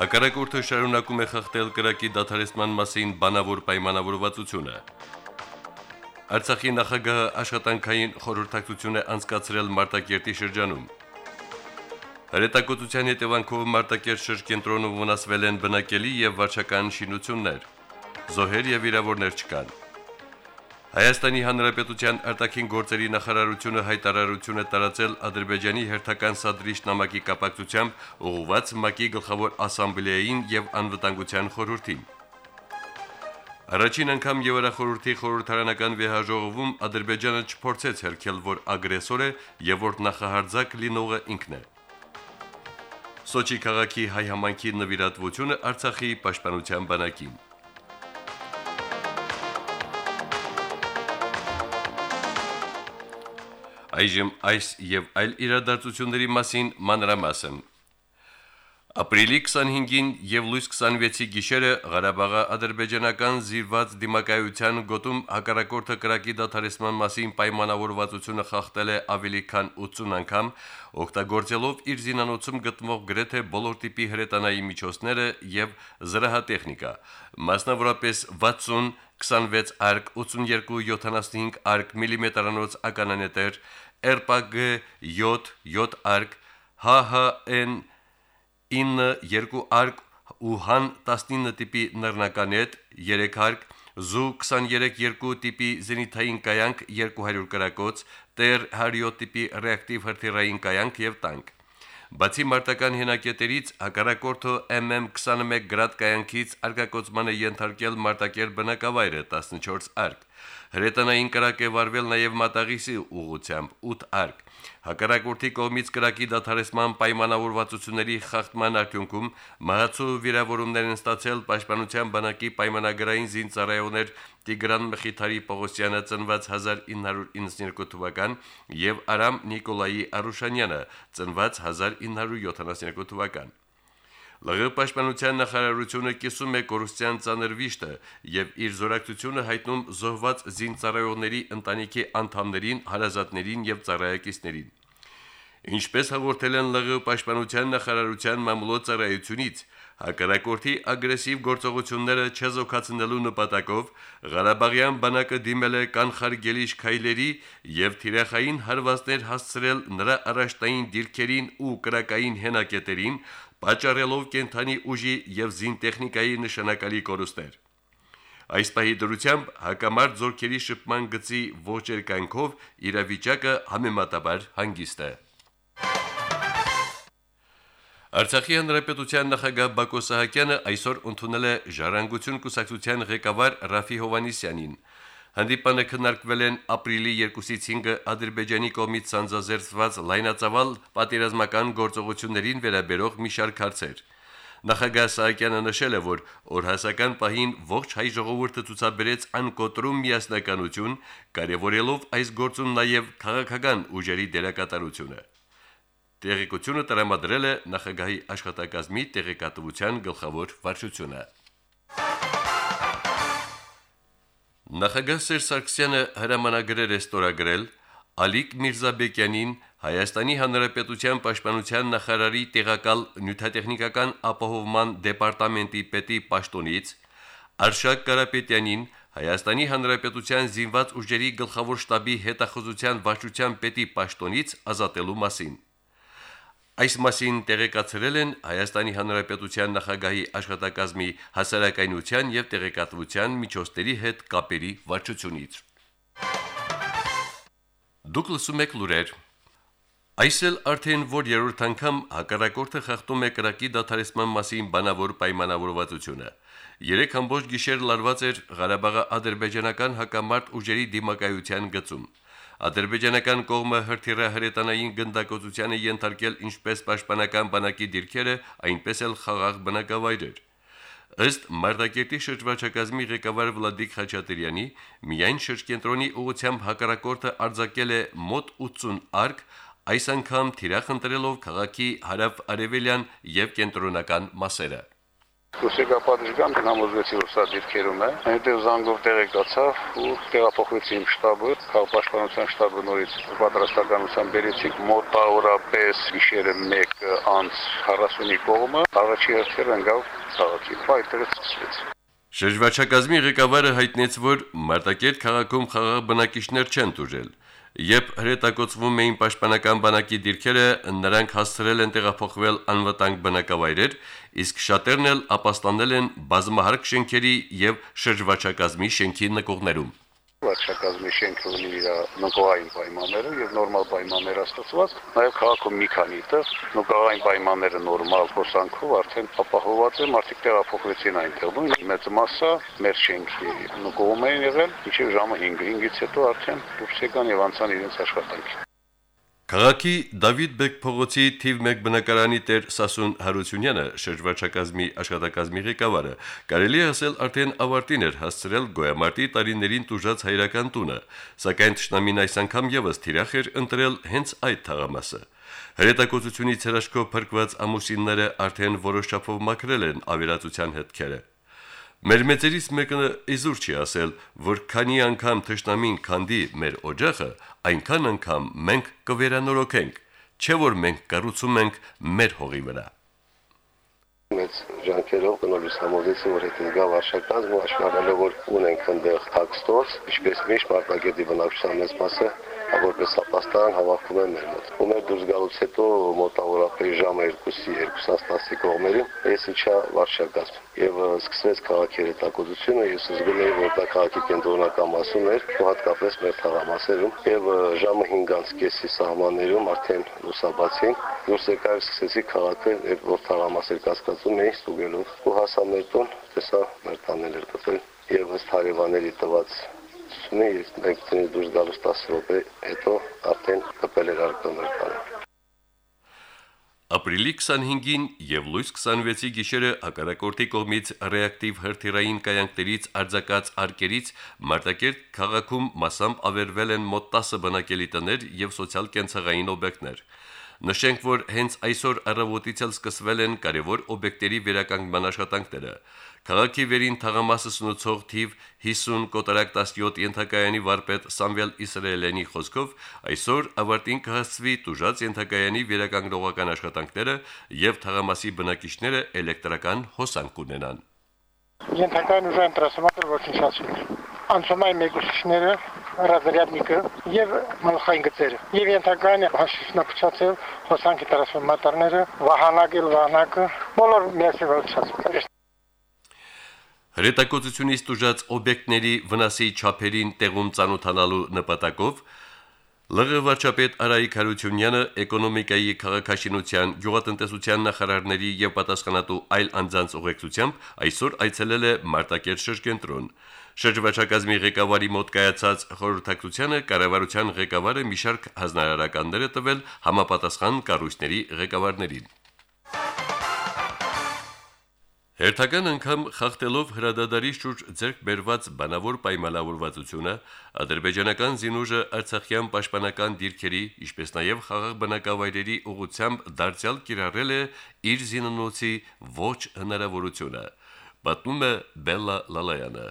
Հակառակորդը շարունակում է խախտել կրակի դադարեցման մասին բանավոր պայմանավորվածությունը։ Արցախի նախագահը աշխատանքային խորհրդակցություն է անցկացրել Մարտակերտի շրջանում։ Հրետակոծության հետևանքով Մարտակերտ շրջենտրոնում վնասվել են բնակելի եւ վարչական շինություններ։ Զոհեր եւ վիրավորներ չկան։ Հայաստանի Հանրապետության արտաքին գործերի նախարարությունը հայտարարություն է տարածել Ադրբեջանի հերթական սադրիչ նամակի կապակցությամբ ուղղված ՄԱԿ-ի գլխավոր ասամբլեային եւ անվտանգության խորհրդին։ Առաջին անգամ Եվրախորհրդի խորհրդարանական վեհաժողովում Ադրբեջանը չփորձեց հերքել, որ ագրեսոր է եւ որ նախահարձակ լինողը ինքն է։ Սոչի քաղաքի հայ համայնքի նվիրատվությունը Արցախի պաշտպանության բանակին։ Այժմ այս եւ այլ իրադարձությունների մասին մանրամասն։ Ապրիլի 25-ին եւ լույս 26-ի գիշերը Ղարաբաղի ադրբեջանական զիրված դիմակայության գոտում հակառակորդը կրակի դադարեցման մասին պայմանավորվածությունը խախտել է ավելի քան 80 անգամ, օգտագործելով իր զինանոցում գտնվող գրեթե բոլոր տիպի հրետանայի միջոցները եւ զրահատեխնիկա, մասնավորապես 60 26 արկ 82 75 արկ միլիմետրանոց ականանետեր RPG 7 7 արկ HHN 9 2 արկ ու Han 19 տիպի նռնականետ 3 արկ Zu 23 2 տիպի զենիթային կայանք 200 կրակոց, Ter 107 տիպի ռեակտիվ հրթիռային կայանք եւ տանկ։ Բացի մարտական հենակետերից հակառակորդը MM21 գրադ կայանքից արգակոծման է ենթարկել մարտակեր բնակավայրը 14 արկ։ Հրետանային կրակ է վարվել նաև մատաղիսի ուղությամբ 8 արկ։ Հակառակորդի կողմից կրակի դադարեցման պայմանավորվածությունների խախտման արդյունքում մահացու վիրավորումներ են ստացել Պաշտպանության բանակի պայմանագրային զինծառայողներ Տիգրան Մխիթարի Պողոսյանը ծնված 1992 թվական եւ Արամ Նիկոլայի Արուշանյանը ծնված 1972 թվական։ ԼՂ պաշտպանության նախարարությունը կիսում է կորուսյան ցաներ վիշտը եւ իր զորակցությունը հայտնում զոհված զինծառայողների ընտանիքի անդամներին, հարազատներին եւ ծառայակիցներին։ Ինչպես հաղորդել են ԼՂ պաշտպանության նախարարության մամուլոցարայությունից, հակառակորդի ագրեսիվ գործողությունները չեզոքացնելու նպատակով Ղարաբաղյան բանակը դիմել է կանխարգելիչ քայլերի եւ թիրախային հարվածներ հասցրել նրա առաջտային դիրքերին ու կրակային հենակետերին, պատճառելով կենթանի ուժի եւ զինտեխնիկայի նշանակալի կորուստներ։ Այս պահի դրությամբ հակամարտ զորքերի շփման գծի ողջերկանքով իրավիճակը համեմատաբար հանգիստ է։ Արցախի հանրապետության նախագահ Բակո Սահակյանը այսօր ընդունել է Ժառանգություն կուսակցության ղեկավար Ռաֆի Հովանիսյանին։ Հանդիպանը քննարկվել են ապրիլի 2-ից 5-ը Ադրբեջանի կողմից ցանցազերծված լայնածավալ պատերազմական գործողություններին վերաբերող մի շարք հարցեր։ Նախագահ Սահակյանը նշել է, որ օրհասական պահին ողջ հայ ժողովուրդը ցուցաբերեց անկոտրում միասնականություն, կարևորելով այս գործում նաև քաղաքական ուժերի դերակատարությունը։ Տեղեկությունը տրամադրել է նախագահի աշխատակազմի տեղեկատվության գլխավոր վարչությունը։ Նախագահ Սերժ Սարգսյանը հրամանագրեր է ստորագրել Ալիկ Միրզաբեկյանին Հայաստանի Հանրապետության Պաշտպանության նախարարի տեղակալ նյութատեխնիկական ապահովման դեպարտամենտի պետի պաշտոնից, Արշակ Կարապետյանին Հայաստանի Հանրապետության զինված ուժերի գլխավոր շտաբի հետախուզության վարչության պետի պաշտոնից ազատելու մասին։ Այս մասին տեղեկացրել են Հայաստանի Հանրապետության նախագահի աշխատակազմի հասարակայնության եւ տեղեկատվության միջոցների հետ կապերի վարչությունից։ Դուք լսում եք լուրեր։ Այսել արդեն որ երրորդ անգամ հակառակորդը խախտում է կրակի դադարեցման մասին բանավոր պայմանավորվածությունը։ Երեք ամբողջ գիշեր լարված էր Ղարաբաղի ադրբեջանական հակամարտ ուժերի դիմակայության գծում։ Ադրբեջանական կողմը հրթիռը հրետանային գնդակոծությանը ենթարկել ինչպես պաշտպանական բանակի դիրքերը, այնպես էլ խաղաղ բնակավայրեր։ Ըստ Մարտակերտի շրջվարչակազմի ղեկավար Վլադիկ Խաչատրյանի, միայն շրջկենտրոնի ուղությամբ հակառակորդը արձակել է մոտ 80 արկ, այս անգամ թիրախ ընտրելով քաղաքի հարավ-արևելյան եւ կենտրոնական մասերը։ Դուսեգա պատժգամ համոզվեցի որ սա դիրքերում է։ Այնտեղ զանգով տեղեկացավ ու տեղափոխվեցի իմ շտաբը, քաղաքապաշտպանության շտաբը նորից պատրաստականության բերեցի մոտավորապես գիշերը 1 անց 40-ի կողմը, առաջի հերթերը ընկավ քաղաքի։ Այդտեղից սկսվեց։ Շրջվարչակազմի ղեկավարը հայտնեց, որ Մարտակերտ քաղաքում խաղաղ բնակիչներ չեն դուրել։ Երբ հրետակոծվում էին պաշտպանական բանակի դիրքերը, նրանք հասցրել են տեղափոխվել անվտանգ բնակավայրեր, իսկ շատերն էլ ապաստանել են բազմահարկ շենքերի եւ շրջվաճակազմի շենքի նկողներում վարչակազմի շենքը ունի իր նկողային պայմանները եւ նորմալ պայմաններ աստծված, նաեւ քաղաքում մի քանի տեղ նկողային պայմանները նորմալ փոսանքով արդեն ապահովված է, մարդիկ տեղափոխվեցին այնտեղ։ Նույն մեծ մասը մեր շենքի նկողում են եղել, մինչեւ ժամը 5-ից հետո արդեն դուրս եկան եւ անցան իրենց աշխատանքի։ Քաղաքի Դավիթ Բեկ փողոցի թիվ 1 բնակարանի տեր Սասուն Հարությունյանը շրջվարչակազմի աշխատակազմի ղեկավարը կարելի է ասել արդեն ավարտին էր հասցրել գոյամարտի տարիներին տուժած հայրական տունը, սակայն ճշնամին այս անգամ եւս թիրախ էր ընտրել հենց այդ թաղամասը։ Հրետակոծությունից հրաշքով փրկված ամուսինները արդեն որոշ չափով մաքրել են ավերածության հետքերը։ Մեր մեծերից մեկը իզուր չի ասել, որ քանի անգամ թշնամին քանդի մեր օջախը, այնքան անգամ մենք կվերանորոգենք, չէ որ մենք կառուցում ենք մեր հողի վրա մեծ ջանքերով կնորից համոզեցին, որ հետ գա վարշակազմ ու աշխարհալը որ ունենք այնտեղ հակստոց, ինչպես միշտ մարտակետի բնակչության մեծ մասը որպես ապաստան հավաքում են մեր մոտ։ Ու մեր դուրս գալուց հետո մոտավորապես ժամը 2-ի 2:10-ի կողմերին ես իջա վարշակազմ եւ սկսվեց քաղաքի հետակոծությունը ես զգում էի որ դա քաղաքի կենտրոնական մասում էր ու հատկապես մեր թաղամասերում եւ ժամը 5-ից կեսի սահմաններում արդեն լուսաբացին դուրս եկա եւ սկսեցի քաղաքը եւ որ թաղամասեր կասկածում էի ստուգելով ու հասա մեր տուն տեսա մեր տանել էր գտել եւ ըստ հարևանների տված եմ, ես մենք տնից դուրս գալուց 10 րոպե հետո արդեն կպել էր արկոներ կան։ Ապրիլի 25-ին եւ լույս 26-ի գիշերը հակառակորդի կողմից ռեակտիվ հրթիռային կայանքներից արձակած արկերից Մարտակերտ քաղաքում մասամբ ավերվել են մոտ 10 բնակելի տներ եւ սոցիալ-կենցաղային օբյեկտներ։ Նշենք, որ հենց այսօր առավոտից էլ սկսվել են կարևոր օբյեկտերի վերականգնման աշխատանքները։ Քաղաքի վերին թաղամասը սնուցող թիվ 50 կոտարակ 17 ենթակայանի վարպետ Սամվել Իսրայելյանի խոսքով այսօր ավարտին կհասցվի տուժած ենթակայանի վերականգնողական աշխատանքները եւ թաղամասի բնակիչները էլեկտրական հոսանք կունենան։ Ենթակայանը ուժային տրասմատը ոչնչացվել։ Անցումային մեկուսիչները ռազարյադնիկը եւ մալխային գծերը։ Եվ ենթակայանը հաշիվնապչացել հոսանքի տրասմատարները, վահանակել վահանակը, բոլոր միասին ոչնչացվել։ Հրետակոծությունից տուժած օբյեկտների վնասի չափերին տեղում ցանոթանալու նպատակով ԼՂ վարչապետ Արայիկ Հարությունյանը էկոնոմիկայի քաղաքաշինության գյուղատնտեսության նախարարների եւ պատասխանատու այլ անձանց ուղեկցությամբ այսօր այցելել է Մարտակերտ շրջենտրոն։ Շրջվաճակազմի ղեկավարի մոտ կայացած խորհրդակցությանը կառավարության ղեկավարը մի շարք հանրարարականներ է տվել համապատասխան կառույցների ղեկավարներին։ Հերթական անգամ խախտելով հրադադարի շուրջ ձեռք բերված բանավոր պայմանավորվածությունը, ադրբեջանական զինուժը Արցախյան պաշտպանական դիրքերի, ինչպես նաև խաղաղ բնակավայրերի ուղությամբ դարձյալ կիրառել է իր զինանոցի ոչ հնարավորությունը։ Պատմում է Բելլա Լալայանը։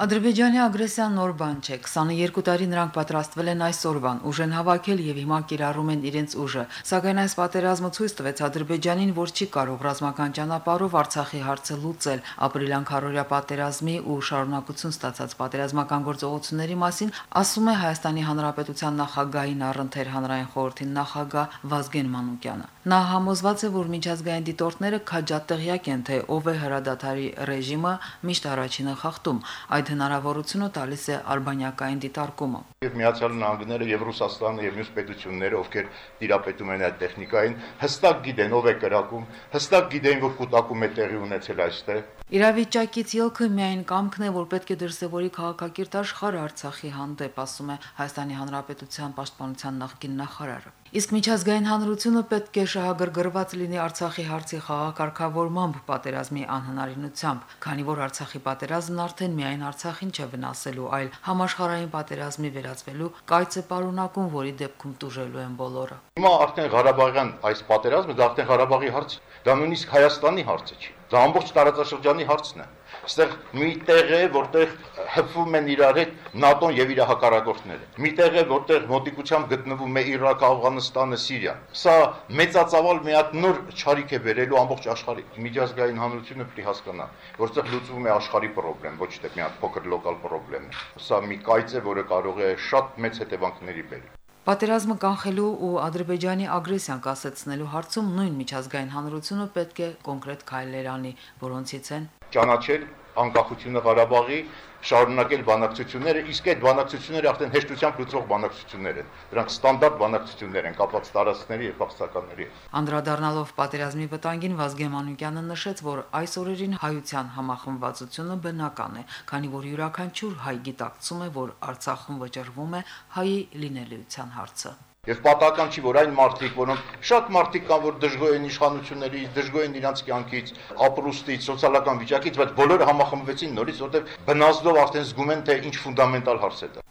Ադրբեջանի ագրեսիան նոր բան չէ։ 22 տարի նրանք պատրաստվել են այս օրվան, ուժ են հավաքել եւ հիմա կիրառում են իրենց ուժը։ Սակայն այս պատերազմը ցույց տվեց Ադրբեջանին, որ չի կարող ռազմական ճանապարհով Արցախի հարցը լուծել։ Ապրիլյան քարորյա պատերազմի ու շարունակություն ստացած պատերազմական գործողությունների մասին ասում է Հայաստանի Հանրապետության նախագահային առընթեր հանրային խորհրդի նախագահ Վազգեն Մանուկյանը։ Նա համոզված է, որ միջազգային դիտորդները քաջատեղյակ են, թե ով է հրադադարի ռեժիմը միշտ առաջինը խախտում։ Այդ հնարավորությունը տալիս է արբանյակային դիտարկումը։ Եվ Միացյալ Նահանգները եւ Ռուսաստանը եւ մյուս պետությունները, ովքեր տիրապետում են այդ տեխնիկային, հստակ գիտեն ով է կրակում, հստակ գիտեն, որ կൂട്ടակում է տեղի ունեցել այստեղ։ Իրավիճակից ելքը միայն կամքն է, որ պետք է դրսևորի քաղաքակիրթ աշխարհ Արցախի հանդեպ, ասում է Հայաստանի Հանրապետության պաշտպանության նախկին նախարարը։ Իսկ միջազգային հանրությունը պետք է շահագրգռված լինի Արցախի հարցի խաղակարգավորմամբ պատերազմի անհնարինությամբ, քանի որ Արցախի պատերազմն արդեն միայն Արցախին չէ վնասելու, այլ համաշխարհային պատերազմի վերածվելու կայծը պարունակում, որի դեպքում տուժելու են բոլորը։ Հիմա արդեն Ղարաբաղյան այս պատերազմը դա արդեն Ղարաբաղի հարց, դա նույնիսկ Հայաստանի հարցը չի։ Դա ամբողջ տարածաշրջանի հարցն է։ Այստեղ մի տեղ է, որտեղ հպվում են իրար հետ ՆԱՏՕ-ն եւ իր հակառակորդները։ Մի տեղ է, որտեղ մոտիկությամբ գտնվում է Իրաք, Աֆղանստանը, Սիրիան։ Սա մեծածավալ մի հատ նոր ճարիք է վերելու ամբողջ աշխարհի։ Միջազգային հանրությունը պետք է հասկանա, որտեղ լուծվում է աշխարհի խնդրեմ, ոչ թե մի հատ փոքր լոկալ խնդրեմ։ Սա մի կայծ է, որը կարող է շատ մեծ հետևանքների բերել։ Պատերազմը կանխելու ու Ադրբեջանի ագրեսիան կասեցնելու հարցում նույն միջազգային հանրությունը պետք է կոնկրետ քայլեր անի, որոնցից են ճանաչել անկախությունը Ղարաբաղի, շարունակել բանակցությունները, իսկ այդ բանակցությունները արդեն հեշտությամբ լուծող բանակցություններ են։ Դրանք ստանդարտ բանակցություններ են կապված տարածքների եւ փախստականների Անդրադառնալով պատերազմի վտանգին Վազգեն Մանուկյանը նշեց, որ այս օրերին հայության համախմբվածությունը բնական է, քանի որ յուրաքանչյուր հայ գիտակցում է, որ Արցախում վճռվում է հայի լինելիության հարցը։ Եվ պատահական չի, որ այն մարդիկ, որոնք շատ մարդիկ կան, որ դժգոհ են իշխանություններից, դժգոհ են իրանց կյանքից, ապրուստից, սոցիալական վիճակից, բայց բոլորը համախմբվեցին նորից, որտեղ բնազդով արդեն զգում են, թե ինչ ֆունդամենտալ հարց է դա։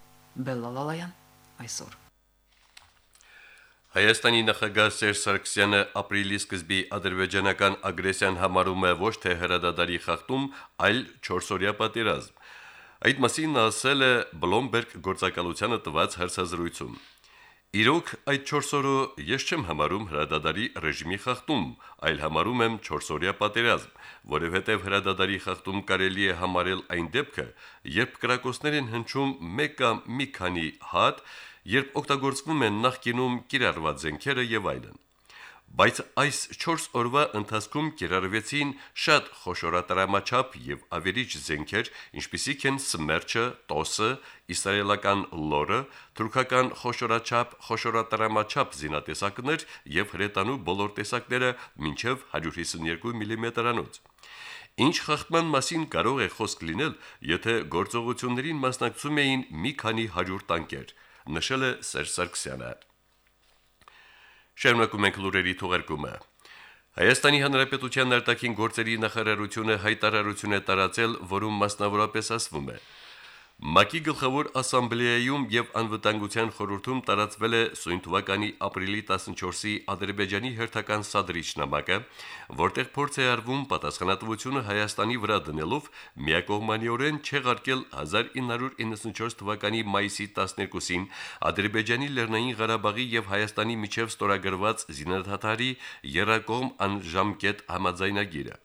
Բելլալալայան այսօր Հայաստանի նախագահ Սերժ Սարգսյանը ապրիլի սկզբի ադրբեջանական ագրեսիան համարում է ոչ թե հրադադարի խախտում, այլ 4-օրյա պատերազմ։ Այդ մասին նա ասել է Bloomberg գործակալությանը տված հարցազրույցում։ Իրոք այդ 4 օրը ես չեմ համարում հրադադարի ռեժիմի խախտում, այլ համարում եմ 4-օրյա պատերազմ, որովհետև հրադադարի խախտում կարելի է համարել այն դեպքը, երբ կրակոցներ են հնչում մեկ կամ մի քանի հատ, երբ օգտագործվում են նախկինում կիրառված զենքերը եւ այլն բայց այս 4 օրվա ընթացքում կիրառվեցին շատ խոշորատարամաչափ եւ ավերիչ զենքեր, ինչպիսիք են Սմերջը, Տոսը, իսրայելական Լորը, թուրքական խոշորաչափ, խոշորատարամաչափ զինատեսակներ եւ հրետանու բոլոր տեսակները մինչեւ 152 մմ-անոց։ Ինչ խախտման մասին կարող է խոսք լինել, եթե գործողություններին մասնակցում էին մի քանի 100 տանկեր, նշել է Սերժ Սարգսյանը։ Շարունակում ենք լուրերի թողարկումը։ Հայաստանի Հանրապետության արտաքին գործերի նախարարությունը հայտարարություն է տարածել, որում մասնավորապես ասվում է. ՄԱԿ-ի գլխավոր ասամբլեայում եւ անվտանգության խորհրդում տարածվել է սույն թվականի ապրիլի 14-ի Ադրբեջանի հերթական սադրիչ նամակը, որտեղ փորձ է արվում պատասխանատվությունը Հայաստանի վրա դնելով միակողմանիորեն չեղարկել 1994 թվականի մայիսի 12-ին Ադրբեջանի Լեռնային Ղարաբաղի եւ Հայաստանի միջև ստորագրված զինադատարի երակողմ անժամկետ համաձայնագիրը։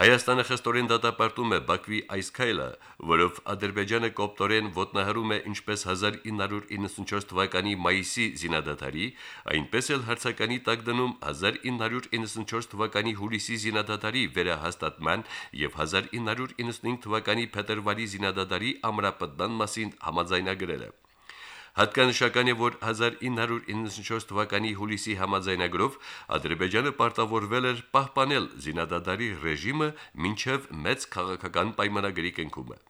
Հայաստանը խստորեն դատապարտում է Բաքվի այս քայլը, որով Ադրբեջանը կոպտորեն ոտնահարում է ինչպես 1994 թվականի մայիսի զինադատարի, այնպես էլ հարցականի տակ դնում 1994 թվականի հուլիսի զինադատարի վերահաստատման եւ 1995 թվականի փետրվարի զինադատարի ամրապնդման մասին համաձայնագրերը։ Հատկանշական է, որ 1994 թվականի հուլիսի համաձայնագրով Ադրբեջանը պարտավորվել էր պահպանել զինադադարի ռեժիմը մինչև մեծ քաղաքական պայմանագրի կնքումը։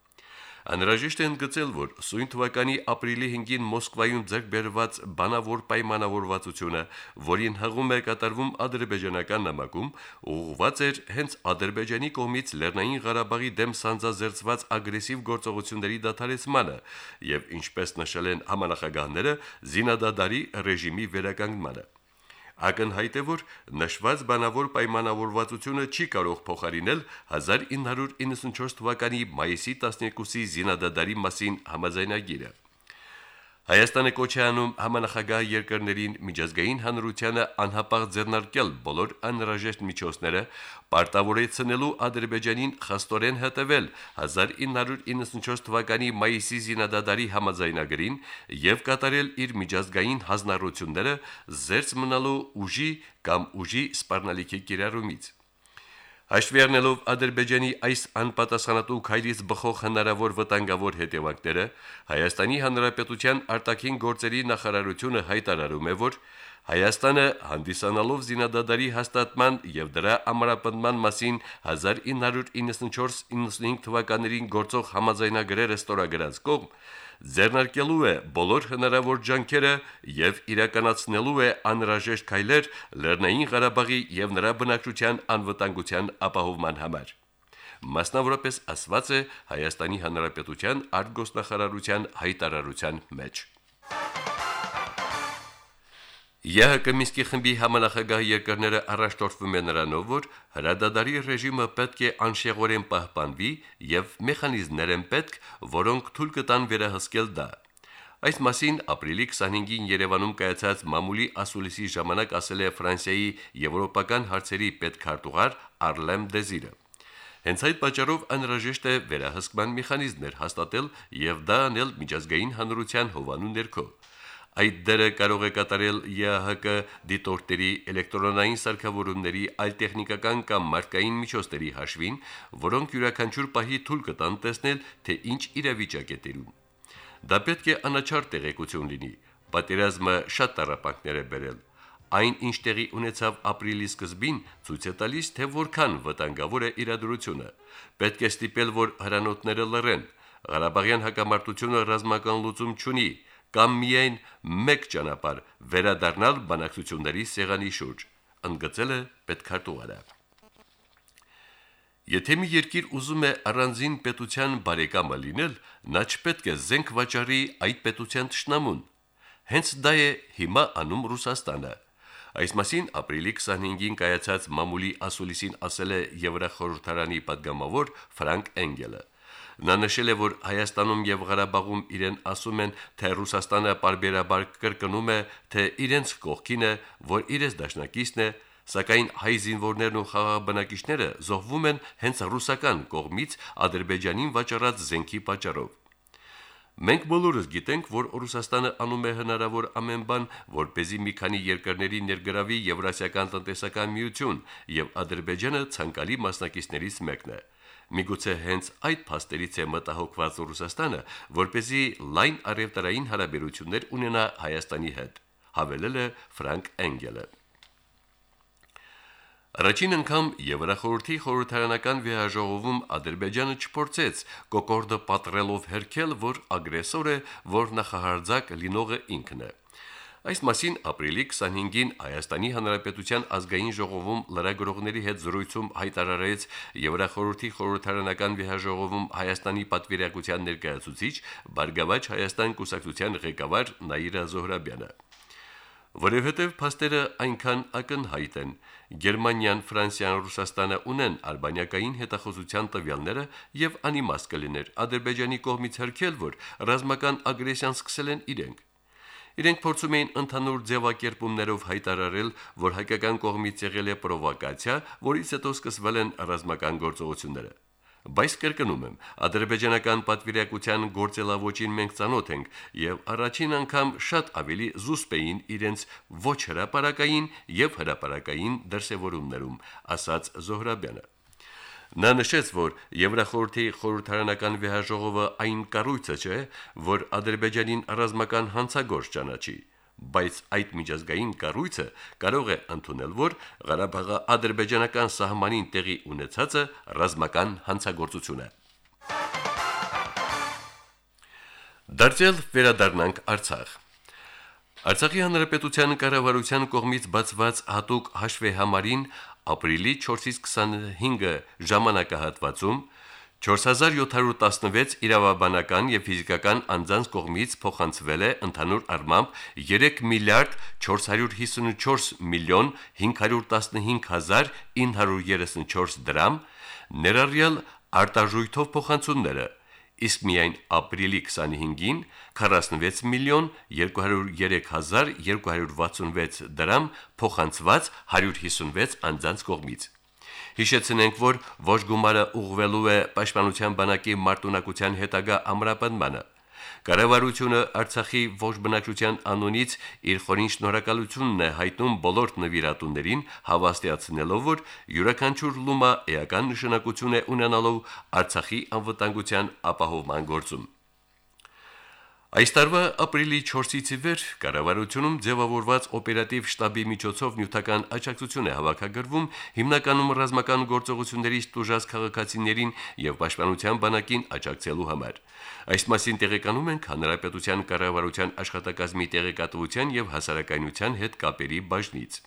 Անհրաժեշտ է ընդգծել, որ սույն թվականի ապրիլի 5-ին Մոսկվայում ձեռք բերված բանավոր պայմանավորվածությունը, որին հղում է կատարվում ադրբեջանական նամակում, ուղղված էր հենց Ադրբեջանի կողմից Լեռնային Ղարաբաղի դեմ սանձազերծված ագրեսիվ գործողությունների դադարեցմանը եւ ինչպես նշել են համանախագահները, զինադադարի ռեժիմի վերականգնմանը։ Ակնհայտ է, որ նշված բանավոր պայմանավորվածությունը չի կարող փոխարինել 1994 թվականի մայիսի 12-ի զինադադարի մասին համաձայնագիրը։ Հայաստանը կոչ է անում համանախագահ երկրներին միջազգային հանրությանը անհապաղ ձեռնարկել բոլոր անհրաժեշտ միջոցները, պարտավորեցնելու Ադրբեջանին խստորեն հետևել 1994 թվականի մայիսի զինադադարի համաձայնագրին եւ կատարել իր միջազգային հանձնառությունները զերծ մնալու ուժի կամ ուժի սպառնալիքի կիրառումից։ Հաշվի առնելով Ադրբեջանի այս անպատասխանատու քայլից բխող հնարավոր վտանգավոր հետևանքները, Հայաստանի Հանրապետության արտաքին գործերի նախարարությունը հայտարարում է, որ Հայաստանը հանդիսանալով զինադադարի հաստատման եւ դրա ամրապնդման մասին 1994-95 թվականներին գործող համաձայնագրերը ստորագրած կողմ ձեռնարկելու է բոլոր հնարավոր ջանքերը եւ իրականացնելու է անհրաժեշտ քայլեր Լեռնային Ղարաբաղի եւ նրա բնակչության անվտանգության ապահովման համար մասնավորապես ասված է Հայաստանի Հանրապետության արտգոսնախարարության հայտարարության մեջ։ ԵՀԿ Միսկի խմբի համանախագահ երկրները առաջնորդվում են նրանով, որ հրադադարի ռեժիմը պետք է անշեղորեն պահպանվի եւ մեխանիզմներ են պետք, որոնք թույլ կտան վերահսկել դա։ Այս մասին ապրիլի 25-ին Երևանում կայացած մամուլի ասուլիսի ժամանակ ասել է Ֆրանսիայի եվրոպական հարցերի պետքարտուղար Արլեմ Դեզիրը։ Հենց այդ պատճառով անհրաժեշտ է վերահսկման մեխանիզմներ հաստատել եւ դա անել միջազգային հանրության հովանու ներքո։ Այդ դերը կարող է կատարել ԵԱՀԿ դիտորդերի էլեկտրոնային սարքավորումների այլ տեխնիկական կամ մարդկային միջոցների հաշվին, որոնք յուրաքանչյուր պահի թույլ կտան տեսնել, թե ինչ իրավիճակ է տիրում։ Դա պետք է անաչառ տեղեկություն լինի։ Պատերազմը շատ տարապանքներ է բերել։ Այն, ինչ տեղի ունեցավ ապրիլի սկզբին, ցույց է տալիս, թե որքան վտանգավոր է իրադրությունը։ Պետք է ստիպել, որ հրանոթները լռեն։ Ղարաբաղյան հակամարտությունը ռազմական լուծում չունի կամ միայն մեկ ճանապարհ վերադառնալ բանակցությունների սեղանի շուրջ, ընդգծել է պետքարտուղարը։ Եթե մի երկիր ուզում է առանձին պետության բարեկամը լինել, նա չպետք է զենք վաճառի այդ պետության ճշնամուն։ Հենց դա է հիմա անում Ռուսաստանը։ Այս մասին ապրիլի 25-ին կայացած մամուլի ասուլիսին ասել է Եվրախորհրդարանի падգամավոր Ֆրանկ Էնգելը։ Նա նշել է, որ Հայաստանում եւ Ղարաբաղում իրեն ասում են, թե Ռուսաստանը բարբերաբար կրկնում է, թե իրենց կողքին է, որ իրենց դաշնակիցն է, սակայն հայ զինվորներն ու խաղաղբնակիչները զոհվում են հենց ռուսական կողմից Ադրբեջանին վաճառած զենքի պատճառով։ Մենք բոլորս գիտենք, որ Ռուսաստանը անում է հնարավոր ամեն բան, որ เป զի մի քանի երկրների ներգրավի Եվրասիական տնտեսական միություն եւ Ադրբեջանը ցանկալի մասնակիցներից մեկն է։ Միգուցե հենց այդ փաստերից է մտահոգված Ռուսաստանը, որ เป զի լայն արևտրային հարաբերություններ ունենա Հայաստանի հետ, հավելել է Ֆրանկ Էնգելը։ Առաջին անգամ Եվրախորհրդի խորհրդարանական վեհաժողովում Ադրբեջանը չփորձեց կոկորդը պատրելով հերքել, որ ագրեսոր է, որ նախահարձակ լինողը ինքն է։ Այս մասին ապրիլի 25-ին Հայաստանի Հանրապետության ազգային ժողովում լրագրողների հետ զրույցում հայտարարեց Եվրախորհրդի խորհրդարանական վեհաժողովում Հայաստանի պատվիրակության ներկայացուցիչ Բարգավաճ Հայաստան կուսակցության ղեկավար Նաիրա Զոհրաբյանը որովհետև փաստերը այնքան ակնհայտ են։ Գերմանիան, Ֆրանսիան, Ռուսաստանը ունեն ալբանիակային հետախուզության տվյալները եւ անիմաստ կլիներ Ադրբեջանի կողմից հրքել, որ ռազմական ագրեսիան սկսել են իրենք։ Իրենք փորձում էին ընդհանուր ձևակերպումներով հայտարարել, որ հայկական կողմից եղել է պրովոկացիա, որից հետո սկսվել են ռազմական գործողությունները։ Բայց կրկնում եմ, ադրբեջանական պատվիրակության գործելավոճին մենք ցանոթ ենք եւ առաջին անգամ շատ ավելի զուսպ էին իրենց ոչ հրաապարակային եւ հրաապարակային դրսևորումներում, ասաց Զոհրաբյանը։ Նա նշեց, որ Եվրախորհրդի խորհրդարանական վեհաժողովը այն կառույցը չէ, որ Ադրբեջանին ռազմական հանցագործ ճանաչի, բայց այդ միջազգային կառույցը կարող է ընդունել, որ Ղարաբաղը ադրբեջանական սահմանին տեղի ունեցածը ռազմական հանցագործություն է։ Դարձյալ վերադառնանք Արցախ։ Արցախի հանրապետության կառավարության կողմից բացված հատուկ հաշվեհամարին ապրիլի 4-ից 25-ը ժամանակահատվածում 4716 իրավաբանական եւ ֆիզիկական անձանց կողմից փոխանցվել է ընդհանուր առմամբ 3 միլիարդ 454 միլիոն 515934 դրամ, ներառյալ արտաժույթով փոխանցումները իսկ միայն ապրիլի 25-ին 46 միլիոն 203266 դրամ փոխանցված 156 անձանց կողմից։ Հիշեցնենք, որ ոչ գումարը ուղղվելու է Պաշտպանության բանակի մարտունակության հետագա ամրապնդմանը։ Կառավարությունը Արցախի ոչ բնակչության անունից իր խորին շնորհակալությունն է հայտնում բոլոր նվիրատուներին, հավաստիացնելով, որ յուրաքանչյուր լումա էական նշանակություն է ունենալով Արցախի անվտանգության ապահովման գործում։ Այս տարվա ապրիլի 4-ից ի վեր կառավարությունում ձևավորված օպերատիվ շտաբի միջոցով նյութական աջակցություն է հավաքագրվում հիմնականում ռազմական գործողությունների տուժած քաղաքացիներին եւ պաշտպանության բանակին աջակցելու համար։ Այս մասին տեղեկանում ենք Հանրապետության կառավարության աշխատակազմի տեղեկատվության եւ հասարակայնության հետ կապերի բաժնից։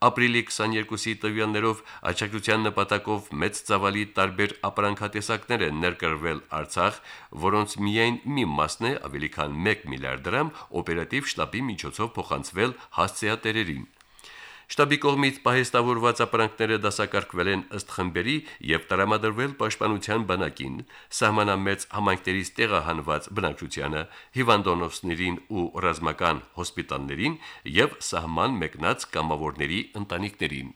Ապրիլի 22-ի տվյալներով աջակցության նպատակով մեծ ծավալի տարբեր ապրանքատեսակներ են ներկրվել Արցախ, որոնց միայն մի մասն է ավելի քան 1 միլիարդ դրամ օպերատիվ շտաբի միջոցով փոխանցվել հասցեատերերին։ Շտաբի կողմից պահեստավորված ապրանքները դասակարգվել են ըստ խմբերի եւ տրամադրվել պաշտպանության բանակին, սահմանամերձ համայնքներից տեղահանված բնակչությանը, հիվանդանոցներին ու ռազմական հոսպիտալներին եւ սահման մեկնած կամավորների ընտանիքներին։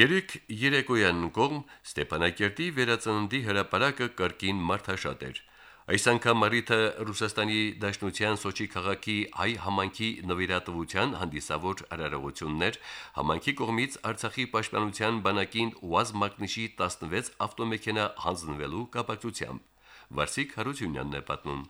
Երեք երեկոյան կողմ Ստեփանակերտի վերածննդի հրապարակը կրկին մարդաշատ էր։ Այս անգամ Մարիթը Ռուսաստանի Դաշնության Սոչի քաղաքի հայ համանքի նվիրատվության հանդիսավոր արարողություններ համանքի կողմից Արցախի պաշտպանության բանակին ՈՒԱԶ մագնիշի 16 ավտոմեքենա հանձնվելու կապակցությամբ Վարսիկ Հարությունյանն է պատմում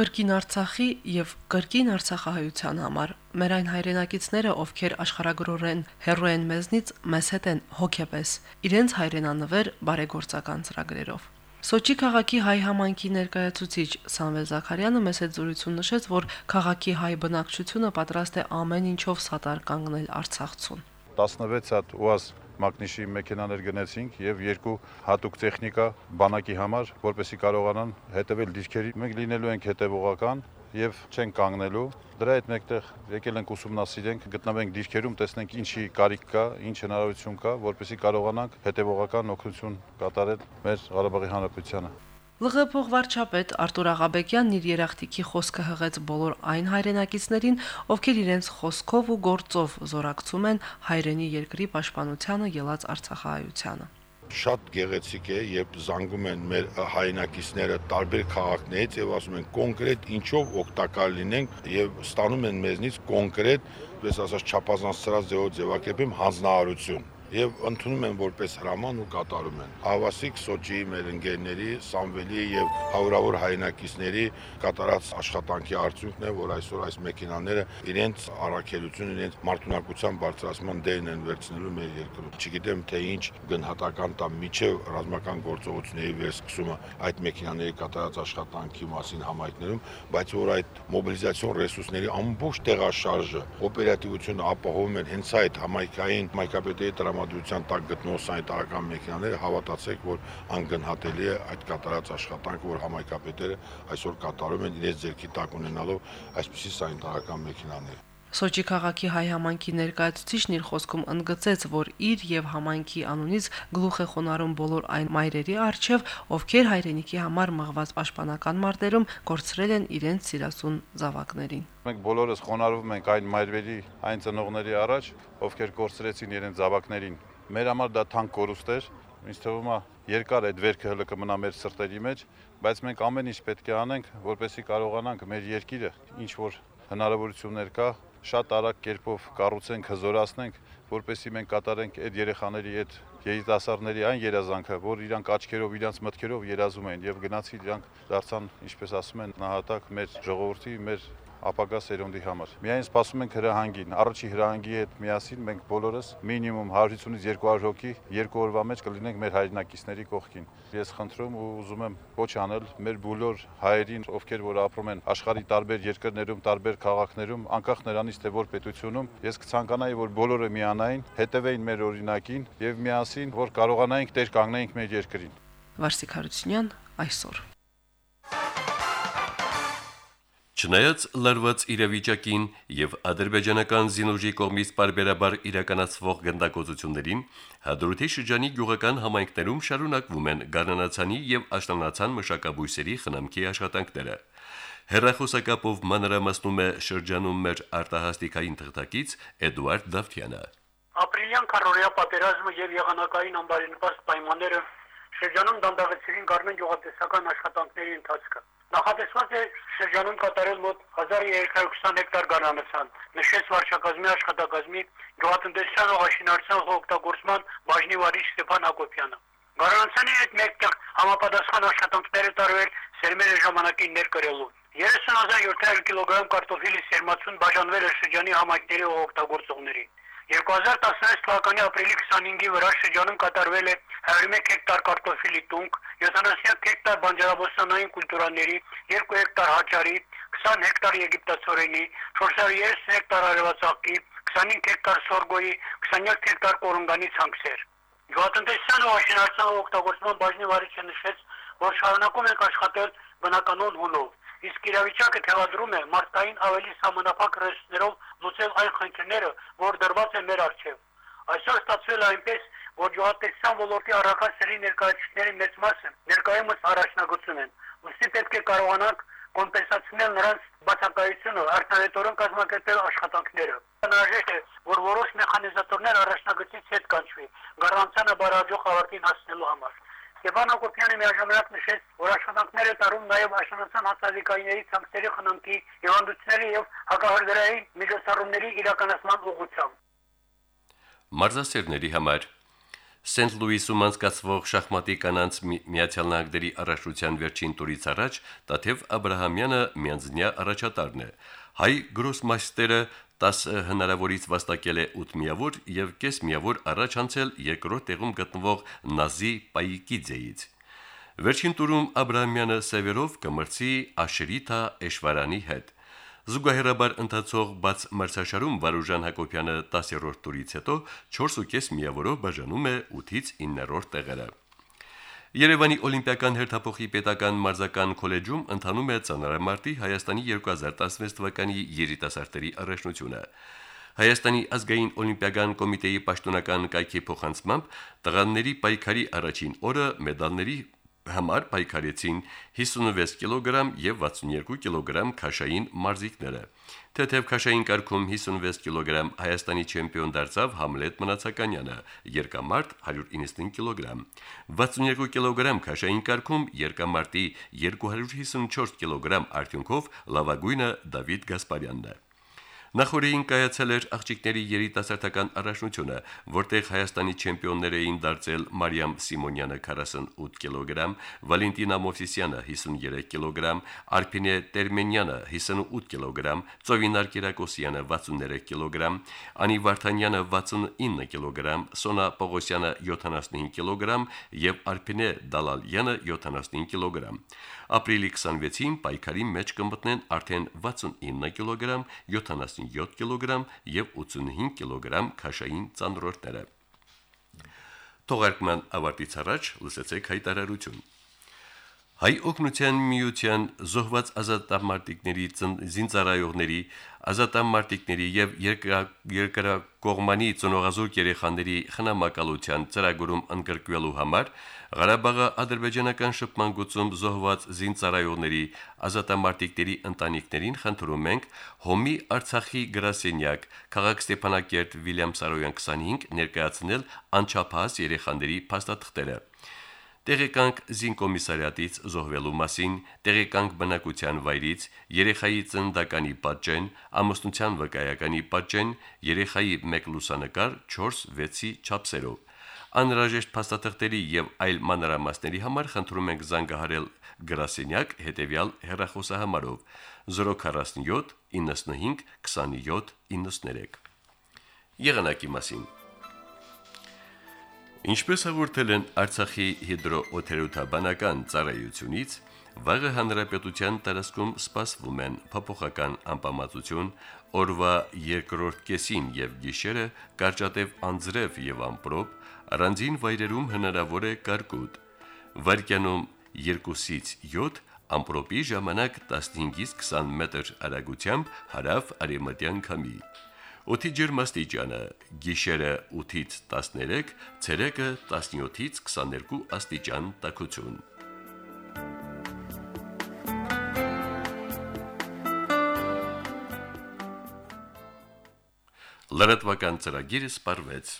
Կրկին Արցախի եւ կրկին Արցախահայության համար մեր այն հայրենակիցները, ովքեր աշխարհագրորեն հերո են մեզնից, մեզ հետ են հոգեպես, իրենց հայրենանվեր բարեգործական ծրագրերով։ Սոչի քաղաքի հայ համայնքի ներկայացուցիչ Սամվել Զաքարյանը մեծ զորություն նշեց, որ քաղաքի հայ բնակչությունը պատրաստ է ամեն ինչով սատար կանգնել Արցախցուն։ 16 հատ ՈՒԱԶ մագնիշի մեքենաներ գնեցինք եւ երկու հատուկ տեխնիկա բանակի համար, որպեսի կարողանան հետևել դիրքերի։ Մենք լինելու ենք հետևողական եւ չեն կանգնելու։ Դրա հետ մեկտեղ եկել ենք ուսումնասիրենք, գտնվենք դիրքերում, տեսնենք ինչի կարիք կա, ինչ հնարավորություն կա, որպեսզի կարողանանք հետեւողական օգնություն կատարել մեր Ղարաբաղի Հանրապետությանը։ ԼՂ փոխվարչապետ Արտուր Աղաբեկյանն իր երախտիկի խոսքը հղեց բոլոր այն հայրենակիցներին, ովքեր իրենց խոսքով ու գործով զորակցում են հայրենի երկրի պաշտպանությանը ելած Արցախահայությանը շատ գեղեցիկ է, երբ զանգում են մեր հայնակիցները տարբեր քաղաքներից եւ ասում են կոնկրետ ինչով օգտակար լինենք եւ ստանում են մեզնից կոնկրետ, պես ասած չափազանցած ձևով ձևակերպեմ հանձնարարություն եւ ընդունում են որպես հրաման ու կատարում են։ Ավասիկ Սոչիի մեր ընկերների, Սամվելի եւ հարյուրավոր հայնակիցների կատարած աշխատանքի արդյունքն է, որ այսօր այս մեքենաները իրենց առաքելություն, իրենց մարտունակության բարձրացման դերն են վերցնելու մեր երկրում։ Չգիտեմ թե ինչ գնահատական տա միջև ռազմական գործողությունների վերսկսումը այդ մեքենաների կատարած աշխատանքի մասին համայնքներում, բայց որ այդ մոբիլիզացիոն ռեսուրսների ամբողջ տեղաշարժը, օպերատիվությունը ապահովում են հենց այդ համայնքային մայկապետերի տրամադրության տրամադրության տակ գտնող սանիտարական մեքենաները հավատացեք, որ անգնահատելի է այդ կատարած աշխատանքը, որ համայնքապետերը այսօր կատարում են իրենց ձեռքի տակ ունենալով այսպիսի սանիտարական մեքենաներ։ Սոչի քաղաքի հայ համայնքի ներկայացուցիչն իր խոսքում ընդգծեց, որ իր եւ համայնքի անունից գլուխ է խոնարհում բոլոր այն մայրերի արչեւ, ովքեր հայրենիքի համար մղված պաշտպանական մարտերում կորցրել են իրենց սիրասուն զավակներին։ Մենք բոլորս խոնարհվում ենք այն մայրերի, այն ծնողների առաջ, ովքեր կորցրեցին իրենց զավակներին։ Մեր համար դա թանկ կորուստ էր, ինձ թվում է երկար այդ վերքը հլը կմնա մեր սրտերի մեջ, բայց մենք ամեն ինչ պետք է անենք, որպեսզի կարողանանք մեր երկիրը ինչ որ հնարավորություններ կա շատ արագ կերպով կառուցենք, հզորացնենք, որպեսզի մենք կատարենք այդ երեխաների այդ երիտասարդների այն երազանքը, որ իրանք աչքերով, իրանք մտքերով երազում են եւ գնացի իրանք դարձան, ինչպես ասում են, նահատակ մեր ժողովրդի, մեր ապագա սերունդի համար։ Միայն սպասում ենք հրահանգին։ Առաջի հրահանգի հետ միասին մենք բոլորս մինիմում 150-ից 200 հոգի երկու օրվա մեջ կլինենք մեր հայրենակիցների կողքին։ Ես խնդրում ու ուզում եմ ոչ անել մեր բոլոր հայերին, ովքեր որ ապրում են աշխարհի տարբեր երկրներում, տարբեր քաղաքներում, անկախ նրանից թե որ պետությունում, ես կցանկանայի, որ բոլորը միանային, հետևեին մեր օրինակին եւ միասին, որ կարողանայինք տեր կանգնեինք մեր երկրին։ Վարսիկ Հարությունյան այսօր Չնայած լարված իրավիճակին եւ ադրբեջանական զինուժի կողմից բարբերաբար իրականացվող գնդակոծություններին, հադրութի շրջանի գյուղական համայնքներում շարունակվում են գառնանացանի եւ աշտանացան մշակաբույսերի խնամքի աշխատանքները։ Հերրախոսակապով մանրամասնում է շրջանում մեր արտահաստիկային թղթակից Էդուարդ Դավթյանը։ Ապրիլյան քարորիա պատերազմը եւ եղանակային ամբարինպաստ պայմանները շրջանում դանդաղեցրին Գարմեն գյուղատնտեսական աշխատանքների ընթացքը։ Նախատեսված է շրջանում կատարել մոտ 1320 հեկտար գանանացան։ Նշեց վարչակազմի աշխատակազմի գյուղատնտեսության ու աշինարարության օգտագործման բաժնի վարիչ Ստեփան Հակոբյանը։ Գարանցանի հետ մեկտեղ համապատասխան աշխատանքները տարվել սերմերը ժամանակին ներկրելու։ 30700 կիլոգրամ կարտոֆիլի սերմացուն բաժանվել է շրջանի համայնքների օգտագործողներին։ 2016 թվականի ապրիլի 25-ի վրա շրջանում կատարվել է 101 հեկտար կարտոֆիլի տունկ, 70 հեկտար բանջարաբոստանային կուլտուրաների, 2 հեկտար հաճարի, 20 հեկտար եգիպտացորենի, 430 հեկտար արևածաղկի, 25 հեկտար սորգոյի, 27 հեկտար կորունգանի ցանքսեր։ Գյուղատնտեսության ու աշինարարության օգտագործման բաժնի վարիչը նշեց, որ շարունակում ենք աշխատել բնականոն հունով իսկ իրավիճակը թևադրում է մարդկային ավելի համանապակ ռեսուրսներով լուծել այն խնդիրները, որ դրված են մեր առջև։ Այսօր ստացվել է այնպես, որ գյուղատնտեսության ոլորտի առաքասերի ներկայացուցիչների մեծ մասը ներկայումս առաջնագծում են։ Ոստի պետք է կարողանանք կոմպենսացնել նրանց բացակայությունը, արտադրետորեն կազմակերպել աշխատանքները։ Հնարժեք է, որ որոշ մեխանիզատորներ առաջնագծից հետ կանչվի, գառանցանը բարաջող ավարտին հասնելու համար։ Ստեփան Հակոբյանը միաժամանակ նշեց, որ աշխատանքները տարում նաև աշնանացան հացազիկայինների ցանքերի խնամքի, հիվանդությունների եւ հակահրդարային միջոցառումների իրականացման ուղղությամբ։ Մարզասերների համար Սենթ Լուիսում անցկացվող շախմատի կանանց Միացյալ Նահանգների առաջնության վերջին տուրից առաջ Տաթև Աբ รา համյանը միանձնյա առաջատարն է։ Հայ գրոսմաստերը 10 հնարավորից վաստակել է 8 միավոր եւ կես միավոր առաջ անցել երկրորդ տեղում գտնվող Նազի Պայիկիձեից։ Վերջին տուրում Աբրահամյանը Սևերով կմրցի Աշրիթա Էշվարանի հետ։ Զուգահեռաբար ընթացող բաց մրցաշարում Վարուժան Հակոբյանը 10-րդ տուրից հետո 4.5 միավորով բաժանում է 8-ից 9-րդ տեղերը։ Երևանի Օլիմպիական հերթափոխի պետական մարզական քոլեջում ընթանում է ծանրամարտի Հայաստանի 2016 թվականի երիտասարդների առաջնությունը։ Հայաստանի ազգային օլիմպիական կոմիտեի պաշտոնական կայքի փոխանցմամբ տղաների պայքարի առաջին օրը մեդալների համար պայքարեցին 56 կիլոգրամ եւ 62 կիլոգրամ քաշային մարզիկները։ Թեթև քաշային կարգում 56 կիլոգրամ Հայաստանի չեմպիոն դարձավ Համլետ Մնացականյանը, երկամարտ 195 կիլոգրամ։ 62 կիլոգրամ քաշային կարգում երկամարտի 254 կիլոգրամ արդյունքով լավագույնը Դավիթ Գասպարյանն է։ Նախորդին կայացել էր աղջիկների երիտասարդական առաջնությունը, որտեղ Հայաստանի չեմպիոններ էին դարձել Մարիամ Սիմոնյանը 48 կիլոգրամ, Վալենտինա Մովսիսյանը 53 կիլոգրամ, Արփինե Տերմենյանը 58 կիլոգրամ, Ծովինար Կիրակոսյանը 63 կիլոգրամ, Անի Վարդանյանը 69 կիլոգրամ, Սոնա Պողոսյանը 75 կիլոգրամ եւ Արփինե Դալալյանը 75 կիլոգրամ։ Ապրիլի 26-ին պայքարի մեջ կմտնեն արդեն 69 կիլոգրամ, 77 կիլոգրամ եւ 85 կիլոգրամ քաշային ծանրորդները։ Թողարկման ավարտից առաջ լսեցեք հայտարարություն։ Հայ օգնության միության զոհված ազատամարտիկների զինծառայողների ազատամարտիկների եւ երկրակողմանի ծնողազուրկ երեխաների խնամակալության ծրագրում ընդգրկվելու համար Ղարաբաղի ադրբեջանական շփման գծում զոհված զինծառայողների ազատամարտիկների ընտանիքներին խնդրում ենք Հոմի Արցախի գրասենյակ քաղաք Ստեփանակերտ Վիլյամ Սարոյան 25 ներկայացնել անչափահաս երեխաների փաստաթղթերը տեղեկանք զինկոմիսարիատից զոհվելու մասին, տեղեկանք բնակության վայրից, երեխայի ծնդականի պատճեն, ամուսնության վկայականի պատճեն, երեխայի 1 լուսանկար 4-6-ի չափսերով։ Անհրաժեշտ փաստաթղթերի եւ այլ մանրամասների համար խնդրում ենք զանգահարել գրասենյակ հետեւյալ հեռախոսահամարով. 047 95 27 93 Եղանակի մասին Ինչպես հաղորդել են Արցախի հիդրոօթերոթաբանական ծառայությունից, վաղը հանրապետության տարածքում սպասվում են փոփոխական անպամատություն, օրվա երկրորդ կեսին եւ գիշերը կարճատև անձրև եւ ամպրոպ, առանձին վայրերում հնարավոր է կարկուտ։ Վարկյանում 2-ից 7 ամպրոպի ժամանակ 15-ից 20 մետր արագությամբ հարավ արևմտյան քամի։ Օդի ջերմաստիճանը՝ գիշերը 8-ից 13, ցերեկը 17-ից 22 աստիճան տաքություն։ Լրատվական ծրագիրը սպարվեց։